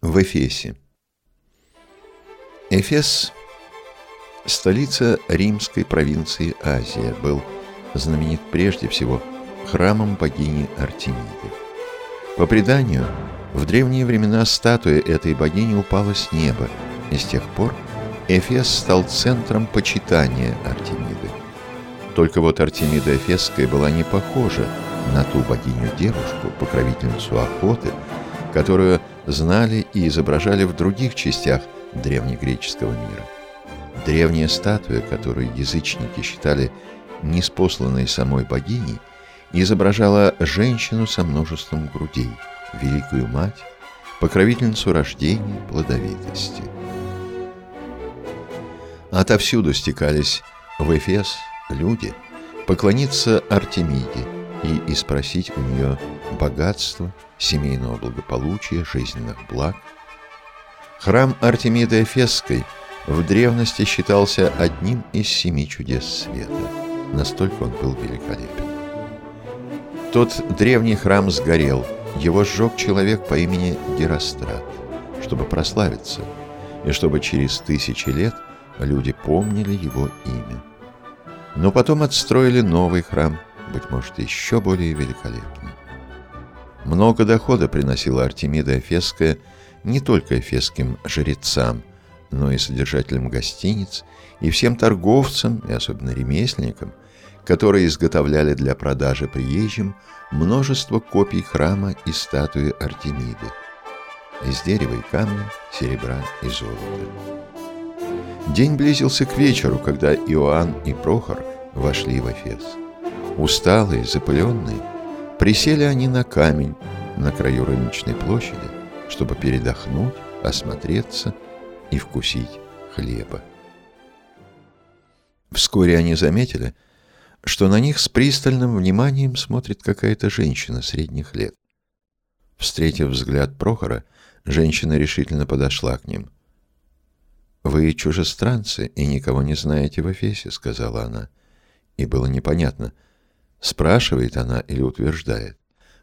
В Эфесе. Эфес, столица римской провинции Азия, был знаменит прежде всего храмом богини Артемиды. По преданию, в древние времена статуя этой богини упала с неба, и с тех пор Эфес стал центром почитания Артемиды. Только вот Артемида Эфесская была не похожа на ту богиню-девушку, покровительницу охоты, которую знали и изображали в других частях древнегреческого мира. Древняя статуя, которую язычники считали неспосланной самой богиней, изображала женщину со множеством грудей, великую мать, покровительницу рождения, плодовитости. Отовсюду стекались в Эфес люди поклониться Артемиде и испросить у нее богатство, семейного благополучия, жизненных благ. Храм Артемиды Эфесской в древности считался одним из семи чудес света. Настолько он был великолепен. Тот древний храм сгорел, его сжег человек по имени Герострат, чтобы прославиться, и чтобы через тысячи лет люди помнили его имя. Но потом отстроили новый храм, быть может, еще более великолепный. Много дохода приносила Артемида Эфесская не только эфесским жрецам, но и содержателям гостиниц, и всем торговцам, и особенно ремесленникам, которые изготовляли для продажи приезжим множество копий храма и статуи Артемиды из дерева и камня, серебра и золота. День близился к вечеру, когда Иоанн и Прохор вошли в Эфес. Усталые, запыленные, Присели они на камень на краю рыночной площади, чтобы передохнуть, осмотреться и вкусить хлеба. Вскоре они заметили, что на них с пристальным вниманием смотрит какая-то женщина средних лет. Встретив взгляд Прохора, женщина решительно подошла к ним. «Вы чужестранцы и никого не знаете в Эфесе», — сказала она. И было непонятно — Спрашивает она или утверждает.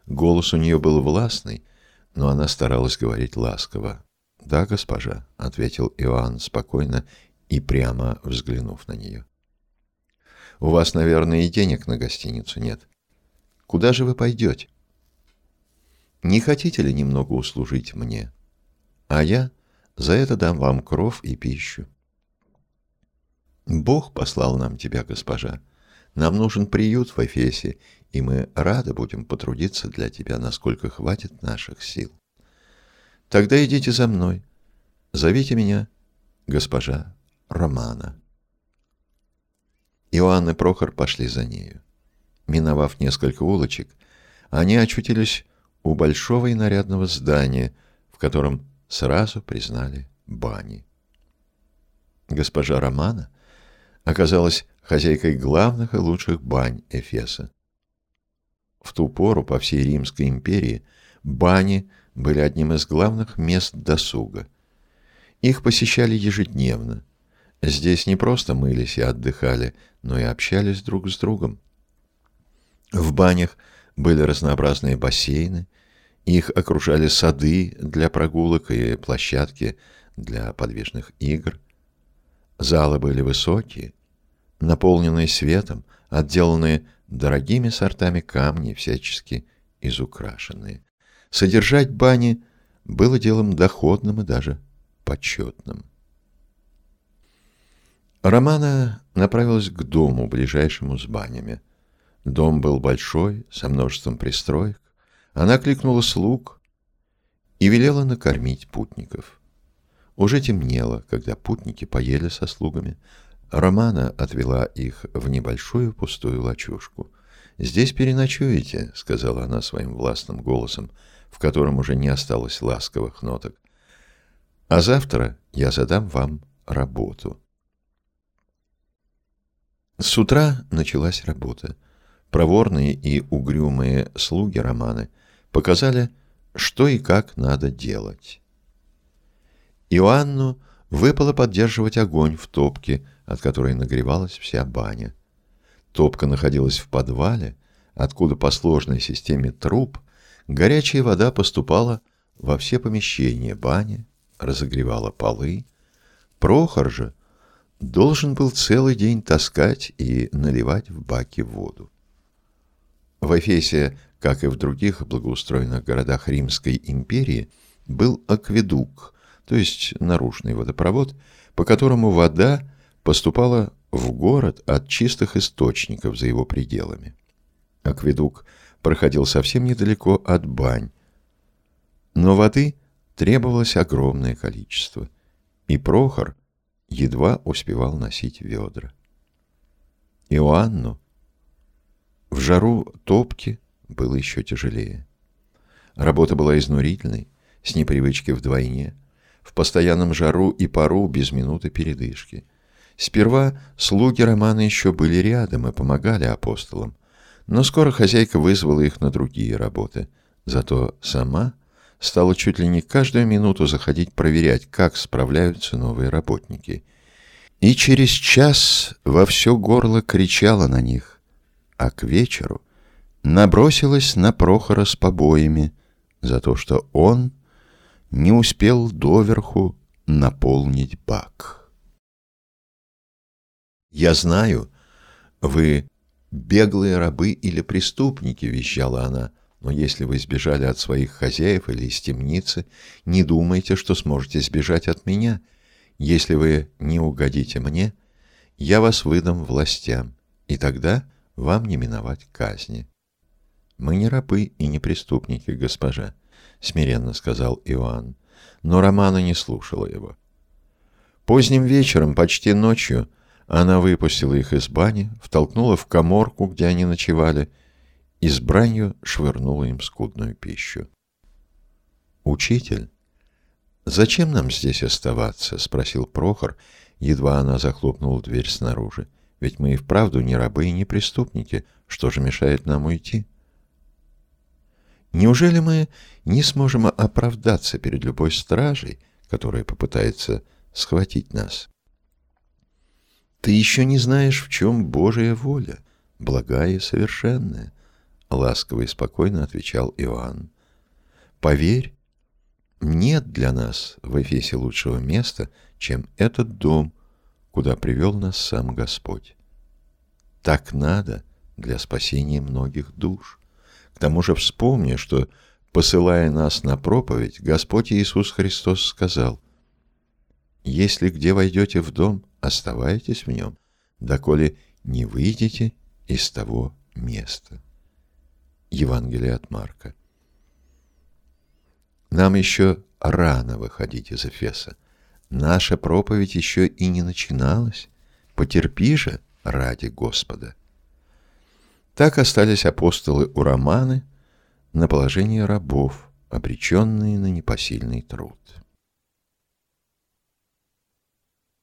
Голос у нее был властный, но она старалась говорить ласково. «Да, госпожа», — ответил Иоанн спокойно и прямо взглянув на нее. «У вас, наверное, и денег на гостиницу нет. Куда же вы пойдете? Не хотите ли немного услужить мне? А я за это дам вам кров и пищу». «Бог послал нам тебя, госпожа», нам нужен приют в Эфесе, и мы рады будем потрудиться для тебя, насколько хватит наших сил. Тогда идите за мной. Зовите меня госпожа Романа. Иоанн и Прохор пошли за нею. Миновав несколько улочек, они очутились у большого и нарядного здания, в котором сразу признали бани. Госпожа Романа оказалась хозяйкой главных и лучших бань Эфеса. В ту пору по всей Римской империи бани были одним из главных мест досуга. Их посещали ежедневно. Здесь не просто мылись и отдыхали, но и общались друг с другом. В банях были разнообразные бассейны, их окружали сады для прогулок и площадки для подвижных игр. Залы были высокие, наполненные светом, отделанные дорогими сортами камней, всячески изукрашенные. Содержать бани было делом доходным и даже почетным. Романа направилась к дому, ближайшему с банями. Дом был большой, со множеством пристроек. Она кликнула слуг и велела накормить путников. Уже темнело, когда путники поели со слугами, Романа отвела их в небольшую пустую лачушку. «Здесь переночуете», — сказала она своим властным голосом, в котором уже не осталось ласковых ноток. «А завтра я задам вам работу». С утра началась работа. Проворные и угрюмые слуги Романы показали, что и как надо делать. Иоанну выпало поддерживать огонь в топке, от которой нагревалась вся баня. Топка находилась в подвале, откуда по сложной системе труб горячая вода поступала во все помещения баня, разогревала полы. Прохор же должен был целый день таскать и наливать в баки воду. В Эфесе, как и в других благоустроенных городах Римской империи, был акведук, то есть наружный водопровод, по которому вода поступала в город от чистых источников за его пределами. Акведук проходил совсем недалеко от бань, но воды требовалось огромное количество, и Прохор едва успевал носить ведра. Иоанну в жару топки было еще тяжелее. Работа была изнурительной, с непривычки вдвойне, в постоянном жару и пару без минуты передышки. Сперва слуги Романа еще были рядом и помогали апостолам, но скоро хозяйка вызвала их на другие работы. Зато сама стала чуть ли не каждую минуту заходить проверять, как справляются новые работники. И через час во все горло кричала на них, а к вечеру набросилась на Прохора с побоями за то, что он не успел доверху наполнить бак. «Я знаю, вы беглые рабы или преступники», — вещала она, «но если вы сбежали от своих хозяев или из темницы, не думайте, что сможете сбежать от меня. Если вы не угодите мне, я вас выдам властям, и тогда вам не миновать казни». «Мы не рабы и не преступники, госпожа», — смиренно сказал Иоанн. Но Романа не слушала его. Поздним вечером, почти ночью, она выпустила их из бани, втолкнула в коморку, где они ночевали, и с бранью швырнула им скудную пищу. «Учитель, зачем нам здесь оставаться?» — спросил Прохор, едва она захлопнула дверь снаружи. «Ведь мы и вправду не рабы и не преступники. Что же мешает нам уйти?» Неужели мы не сможем оправдаться перед любой стражей, которая попытается схватить нас? Ты еще не знаешь, в чем Божья воля, благая и совершенная, — ласково и спокойно отвечал Иоанн. Поверь, нет для нас в Эфесе лучшего места, чем этот дом, куда привел нас сам Господь. Так надо для спасения многих душ. К тому же вспомни, что, посылая нас на проповедь, Господь Иисус Христос сказал, «Если где войдете в дом, оставайтесь в нем, доколе не выйдете из того места». Евангелие от Марка. Нам еще рано выходить из Эфеса. Наша проповедь еще и не начиналась. Потерпи же ради Господа. Так остались апостолы у Романы на положении рабов, обреченные на непосильный труд.